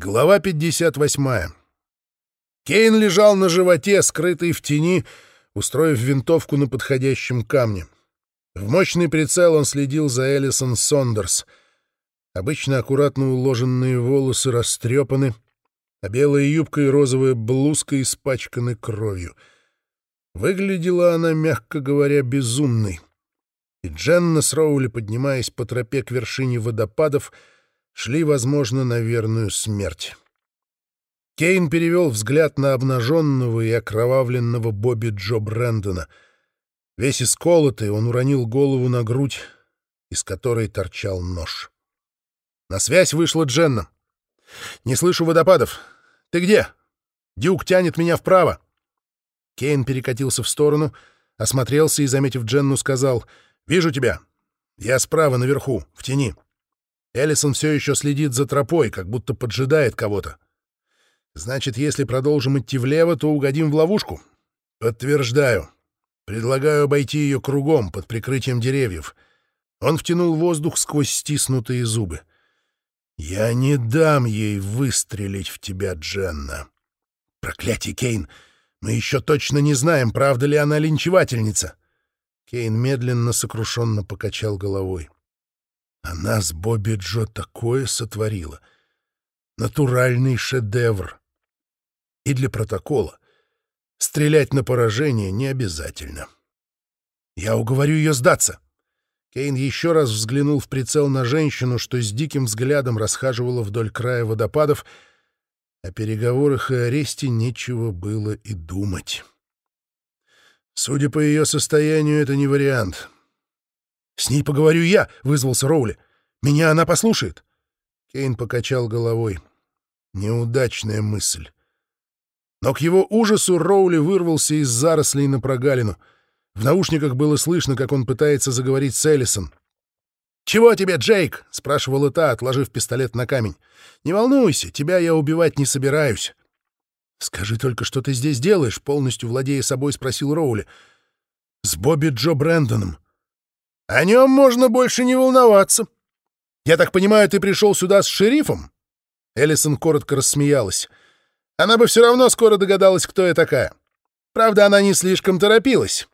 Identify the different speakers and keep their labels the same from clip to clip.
Speaker 1: Глава 58. Кейн лежал на животе, скрытый в тени, устроив винтовку на подходящем камне. В мощный прицел он следил за Элисон Сондерс. Обычно аккуратно уложенные волосы растрепаны, а белая юбка и розовая блузка испачканы кровью. Выглядела она, мягко говоря, безумной. И Дженна с Роули, поднимаясь по тропе к вершине водопадов, — шли, возможно, на верную смерть. Кейн перевел взгляд на обнаженного и окровавленного Бобби Джо Брэндона. Весь исколотый, он уронил голову на грудь, из которой торчал нож. На связь вышла Дженна. «Не слышу водопадов. Ты где? Дюк тянет меня вправо». Кейн перекатился в сторону, осмотрелся и, заметив Дженну, сказал «Вижу тебя. Я справа, наверху, в тени». Эллисон все еще следит за тропой, как будто поджидает кого-то. Значит, если продолжим идти влево, то угодим в ловушку? Подтверждаю. Предлагаю обойти ее кругом, под прикрытием деревьев. Он втянул воздух сквозь стиснутые зубы. «Я не дам ей выстрелить в тебя, Дженна». «Проклятие, Кейн! Мы еще точно не знаем, правда ли она линчевательница». Кейн медленно, сокрушенно покачал головой. Она с Бобби Джо такое сотворила. Натуральный шедевр. И для протокола. Стрелять на поражение не обязательно. Я уговорю ее сдаться. Кейн еще раз взглянул в прицел на женщину, что с диким взглядом расхаживала вдоль края водопадов. О переговорах и аресте нечего было и думать. Судя по ее состоянию, это не вариант. «С ней поговорю я», — вызвался Роули. «Меня она послушает». Кейн покачал головой. Неудачная мысль. Но к его ужасу Роули вырвался из зарослей на прогалину. В наушниках было слышно, как он пытается заговорить с Эллисон. «Чего тебе, Джейк?» — спрашивала та, отложив пистолет на камень. «Не волнуйся, тебя я убивать не собираюсь». «Скажи только, что ты здесь делаешь?» — полностью владея собой спросил Роули. «С Бобби Джо Брэндоном». О нем можно больше не волноваться. Я так понимаю, ты пришел сюда с шерифом?» Эллисон коротко рассмеялась. Она бы все равно скоро догадалась, кто я такая. Правда, она не слишком торопилась.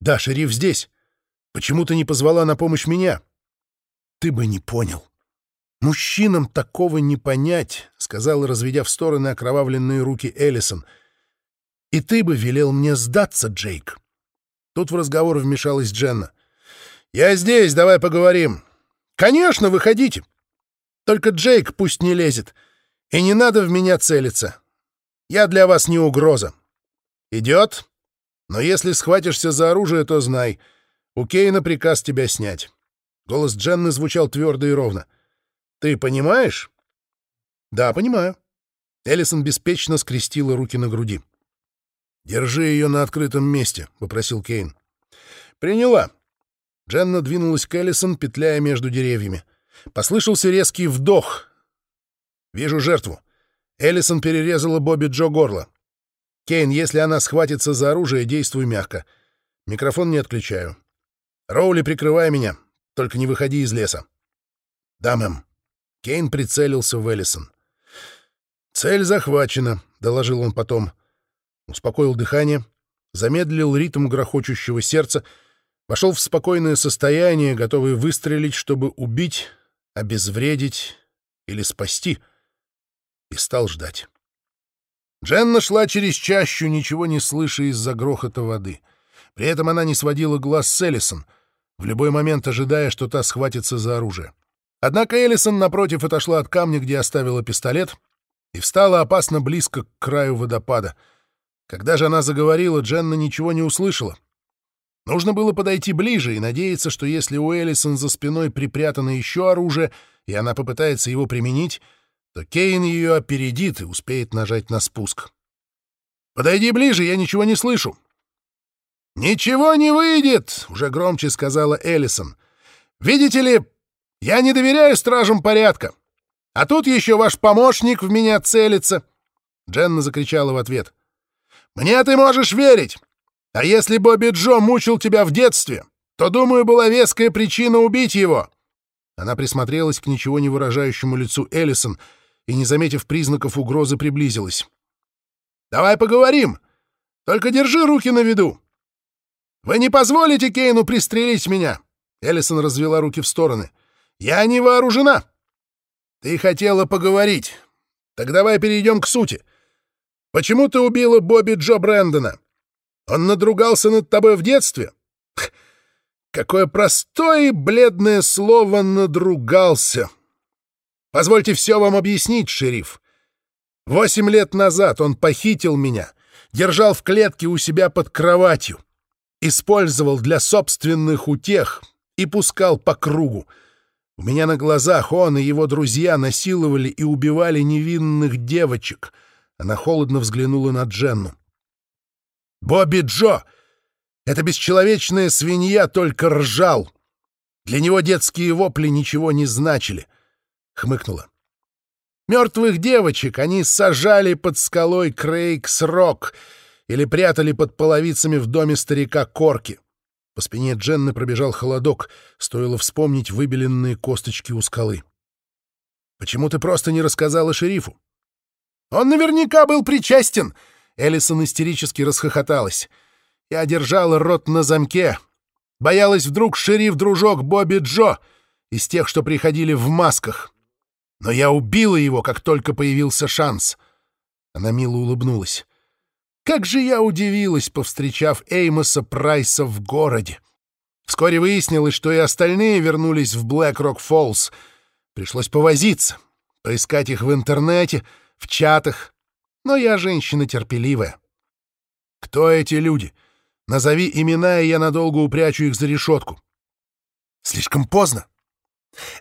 Speaker 1: «Да, шериф здесь. Почему ты не позвала на помощь меня?» «Ты бы не понял. Мужчинам такого не понять», — сказала, разведя в стороны окровавленные руки Эллисон. «И ты бы велел мне сдаться, Джейк». Тут в разговор вмешалась Дженна. «Я здесь, давай поговорим». «Конечно, выходите. Только Джейк пусть не лезет. И не надо в меня целиться. Я для вас не угроза. Идет? Но если схватишься за оружие, то знай. У Кейна приказ тебя снять». Голос Дженны звучал твердо и ровно. «Ты понимаешь?» «Да, понимаю». Эллисон беспечно скрестила руки на груди. «Держи ее на открытом месте», — попросил Кейн. «Приняла. Дженна двинулась к Эллисон, петляя между деревьями. Послышался резкий вдох. «Вижу жертву. Эллисон перерезала Бобби Джо горло. Кейн, если она схватится за оружие, действуй мягко. Микрофон не отключаю. Роули, прикрывай меня. Только не выходи из леса». «Да, мэм». Кейн прицелился в Эллисон. «Цель захвачена», — доложил он потом. Успокоил дыхание, замедлил ритм грохочущего сердца — вошел в спокойное состояние, готовый выстрелить, чтобы убить, обезвредить или спасти, и стал ждать. Дженна шла через чащу, ничего не слыша из-за грохота воды. При этом она не сводила глаз с Эллисон, в любой момент ожидая, что та схватится за оружие. Однако Эллисон, напротив, отошла от камня, где оставила пистолет, и встала опасно близко к краю водопада. Когда же она заговорила, Дженна ничего не услышала — Нужно было подойти ближе и надеяться, что если у Эллисон за спиной припрятано еще оружие, и она попытается его применить, то Кейн ее опередит и успеет нажать на спуск. «Подойди ближе, я ничего не слышу». «Ничего не выйдет!» — уже громче сказала Эллисон. «Видите ли, я не доверяю стражам порядка. А тут еще ваш помощник в меня целится!» Дженна закричала в ответ. «Мне ты можешь верить! А если Бобби Джо мучил тебя в детстве, то, думаю, была веская причина убить его». Она присмотрелась к ничего не выражающему лицу Эллисон и, не заметив признаков угрозы, приблизилась. «Давай поговорим! Только держи руки на виду! Вы не позволите Кейну пристрелить меня!» Эллисон развела руки в стороны. «Я не вооружена!» «Ты хотела поговорить. Так давай перейдем к сути. Почему ты убила Бобби Джо Брэндона? Он надругался над тобой в детстве?» Какое простое и бледное слово «надругался». Позвольте все вам объяснить, шериф. Восемь лет назад он похитил меня, держал в клетке у себя под кроватью, использовал для собственных утех и пускал по кругу. У меня на глазах он и его друзья насиловали и убивали невинных девочек. Она холодно взглянула на Дженну. «Бобби Джо!» Эта бесчеловечная свинья только ржал. Для него детские вопли ничего не значили. Хмыкнула. Мертвых девочек они сажали под скалой Крейкс-Рок или прятали под половицами в доме старика Корки. По спине Дженны пробежал холодок, стоило вспомнить выбеленные косточки у скалы. «Почему ты просто не рассказала шерифу?» «Он наверняка был причастен!» Эллисон истерически расхохоталась. Я держала рот на замке. Боялась вдруг шериф-дружок Бобби Джо из тех, что приходили в масках. Но я убила его, как только появился шанс. Она мило улыбнулась. Как же я удивилась, повстречав Эймоса Прайса в городе. Вскоре выяснилось, что и остальные вернулись в Блэк-Рок-Фоллс. Пришлось повозиться, поискать их в интернете, в чатах. Но я женщина терпеливая. Кто эти люди? Назови имена, и я надолго упрячу их за решетку. Слишком поздно.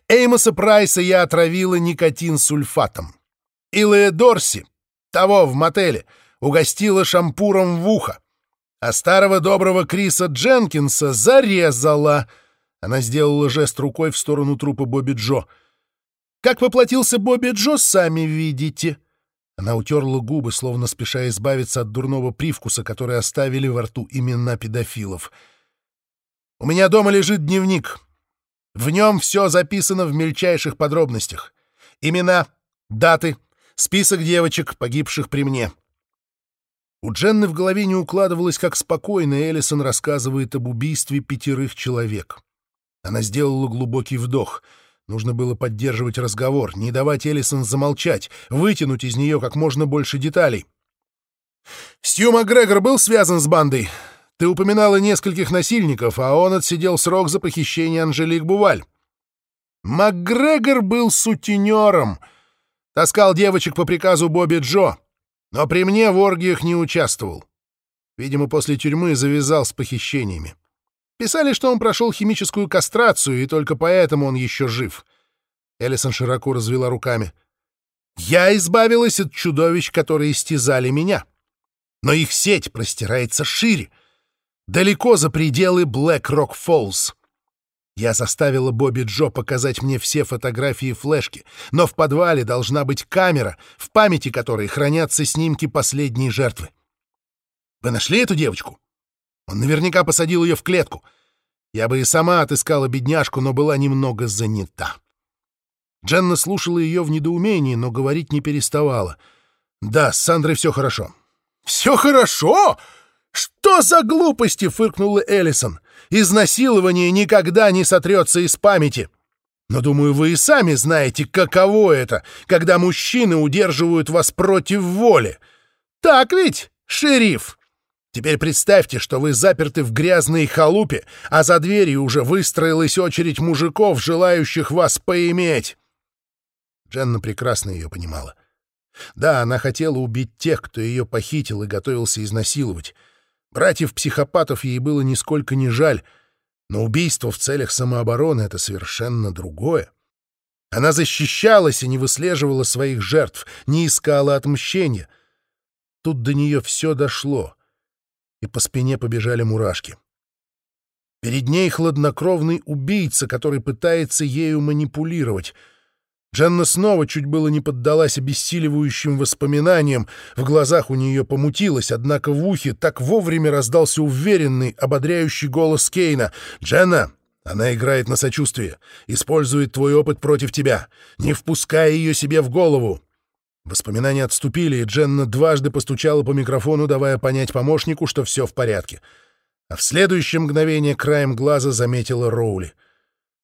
Speaker 1: Эймоса Прайса я отравила никотин-сульфатом. Илая Дорси, того в мотеле, угостила шампуром в ухо. А старого доброго Криса Дженкинса зарезала. Она сделала жест рукой в сторону трупа Бобби Джо. Как поплатился Бобби Джо, сами видите. — она утерла губы, словно спеша избавиться от дурного привкуса, который оставили во рту имена педофилов. «У меня дома лежит дневник. В нем все записано в мельчайших подробностях. Имена, даты, список девочек, погибших при мне». У Дженны в голове не укладывалось, как спокойно Эллисон рассказывает об убийстве пятерых человек. Она сделала глубокий вдох — Нужно было поддерживать разговор, не давать Эллисон замолчать, вытянуть из нее как можно больше деталей. «Стью Макгрегор был связан с бандой. Ты упоминала нескольких насильников, а он отсидел срок за похищение Анжелик Буваль. МакГрегор был сутенером. Таскал девочек по приказу Бобби Джо, но при мне в оргиях не участвовал. Видимо, после тюрьмы завязал с похищениями. Писали, что он прошел химическую кастрацию, и только поэтому он еще жив. Эллисон широко развела руками. «Я избавилась от чудовищ, которые истязали меня. Но их сеть простирается шире, далеко за пределы Блэк-Рок Фоллс. Я заставила Бобби Джо показать мне все фотографии флешки, но в подвале должна быть камера, в памяти которой хранятся снимки последней жертвы. Вы нашли эту девочку? Он наверняка посадил ее в клетку. Я бы и сама отыскала бедняжку, но была немного занята. Дженна слушала ее в недоумении, но говорить не переставала. «Да, с Сандрой все хорошо». «Все хорошо? Что за глупости?» — фыркнула Эллисон. «Изнасилование никогда не сотрется из памяти». Но, думаю, вы и сами знаете, каково это, когда мужчины удерживают вас против воли. Так ведь, шериф?» Теперь представьте, что вы заперты в грязной халупе, а за дверью уже выстроилась очередь мужиков, желающих вас поиметь. Дженна прекрасно ее понимала. Да, она хотела убить тех, кто ее похитил и готовился изнасиловать. Братьев-психопатов ей было нисколько не жаль, но убийство в целях самообороны — это совершенно другое. Она защищалась и не выслеживала своих жертв, не искала отмщения. Тут до нее все дошло — и по спине побежали мурашки. Перед ней хладнокровный убийца, который пытается ею манипулировать. Дженна снова чуть было не поддалась обессиливающим воспоминаниям, в глазах у нее помутилось, однако в ухе так вовремя раздался уверенный, ободряющий голос Кейна. «Дженна, она играет на сочувствие, использует твой опыт против тебя. Не впускай ее себе в голову. Воспоминания отступили, и Дженна дважды постучала по микрофону, давая понять помощнику, что все в порядке. А в следующее мгновение краем глаза заметила Роули.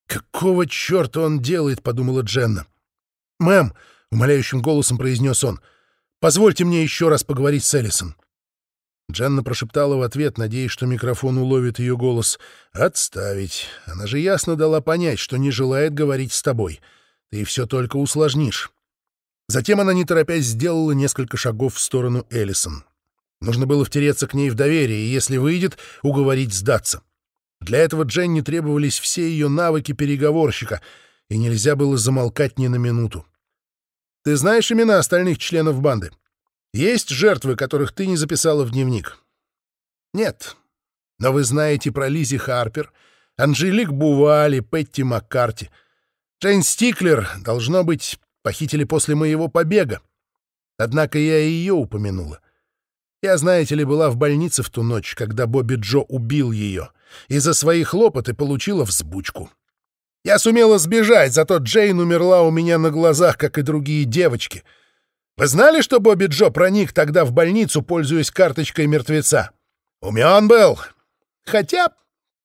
Speaker 1: «Какого черта он делает?» — подумала Дженна. «Мэм!» — умоляющим голосом произнес он. «Позвольте мне еще раз поговорить с Эллисон». Дженна прошептала в ответ, надеясь, что микрофон уловит ее голос. «Отставить. Она же ясно дала понять, что не желает говорить с тобой. Ты все только усложнишь». Затем она, не торопясь, сделала несколько шагов в сторону Эллисон. Нужно было втереться к ней в доверие, и, если выйдет, уговорить сдаться. Для этого Дженни требовались все ее навыки переговорщика, и нельзя было замолкать ни на минуту. «Ты знаешь имена остальных членов банды? Есть жертвы, которых ты не записала в дневник?» «Нет. Но вы знаете про Лизи Харпер, Анжелик Бували, Петти Маккарти. Джейн Стиклер, должно быть, Похитили после моего побега. Однако я и ее упомянула. Я, знаете ли, была в больнице в ту ночь, когда Бобби Джо убил ее, и за свои хлопоты получила взбучку. Я сумела сбежать, зато Джейн умерла у меня на глазах, как и другие девочки. Вы знали, что Бобби Джо проник тогда в больницу, пользуясь карточкой мертвеца? Умен был. Хотя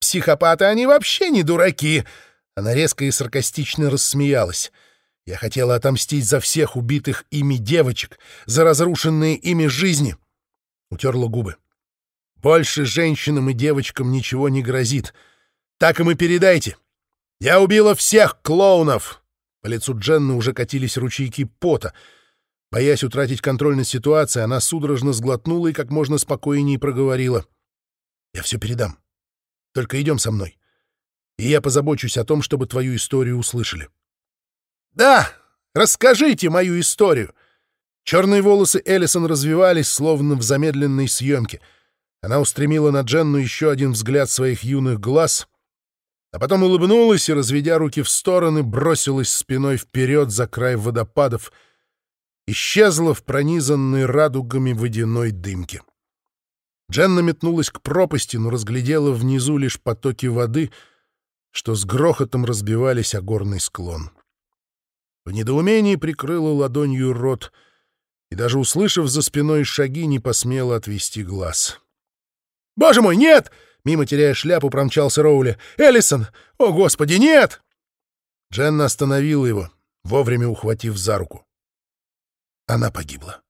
Speaker 1: психопаты они вообще не дураки. Она резко и саркастично рассмеялась. Я хотела отомстить за всех убитых ими девочек, за разрушенные ими жизни. Утерла губы. Больше женщинам и девочкам ничего не грозит. Так им и передайте. Я убила всех клоунов. По лицу Дженны уже катились ручейки пота. Боясь утратить контроль над ситуацией, она судорожно сглотнула и как можно спокойнее проговорила. «Я все передам. Только идем со мной. И я позабочусь о том, чтобы твою историю услышали». «Да, расскажите мою историю!» Черные волосы Эллисон развивались, словно в замедленной съемке. Она устремила на Дженну еще один взгляд своих юных глаз, а потом улыбнулась и, разведя руки в стороны, бросилась спиной вперед за край водопадов, исчезла в пронизанной радугами водяной дымке. Дженна метнулась к пропасти, но разглядела внизу лишь потоки воды, что с грохотом разбивались о горный склон. В недоумении прикрыла ладонью рот и, даже услышав за спиной шаги, не посмела отвести глаз. «Боже мой, нет!» — мимо теряя шляпу, промчался Роули. «Эллисон! О, Господи, нет!» Дженна остановила его, вовремя ухватив за руку. Она погибла.